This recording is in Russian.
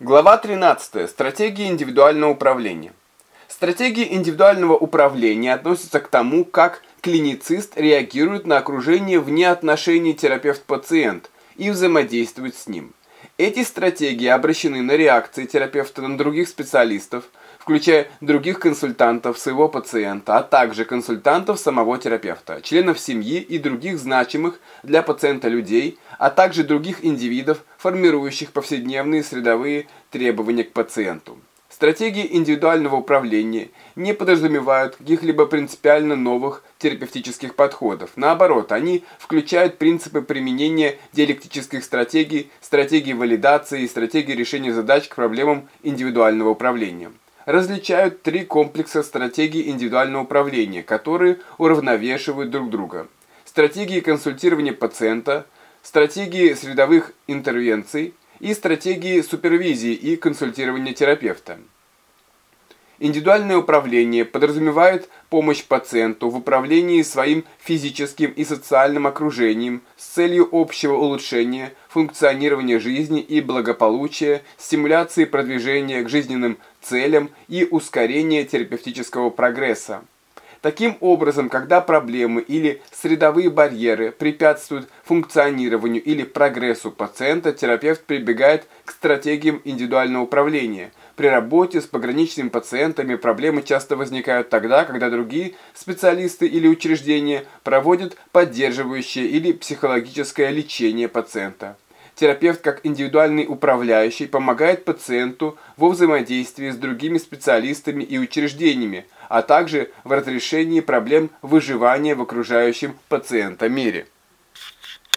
Глава 13. Стратегия индивидуального управления. Стратегия индивидуального управления относится к тому, как клиницист реагирует на окружение вне отношений терапевт-пациент и взаимодействует с ним. Эти стратегии обращены на реакции терапевта на других специалистов, включая других консультантов своего пациента, а также консультантов самого терапевта, членов семьи и других значимых для пациента людей, а также других индивидов, формирующих повседневные средовые требования к пациенту. Стратегии индивидуального управления не подразумевают каких-либо принципиально новых терапевтических подходов. Наоборот, они включают принципы применения диалектических стратегий, стратегии валидации и стратегии решения задач к проблемам индивидуального управления. Различают три комплекса стратегий индивидуального управления, которые уравновешивают друг друга. Стратегии консультирования пациента – стратегии средовых интервенций и стратегии супервизии и консультирования терапевта. Индивидуальное управление подразумевает помощь пациенту в управлении своим физическим и социальным окружением с целью общего улучшения функционирования жизни и благополучия, стимуляции продвижения к жизненным целям и ускорения терапевтического прогресса. Таким образом, когда проблемы или средовые барьеры препятствуют функционированию или прогрессу пациента, терапевт прибегает к стратегиям индивидуального управления. При работе с пограничными пациентами проблемы часто возникают тогда, когда другие специалисты или учреждения проводят поддерживающее или психологическое лечение пациента. Терапевт как индивидуальный управляющий помогает пациенту во взаимодействии с другими специалистами и учреждениями, а также в разрешении проблем выживания в окружающем пациента мире.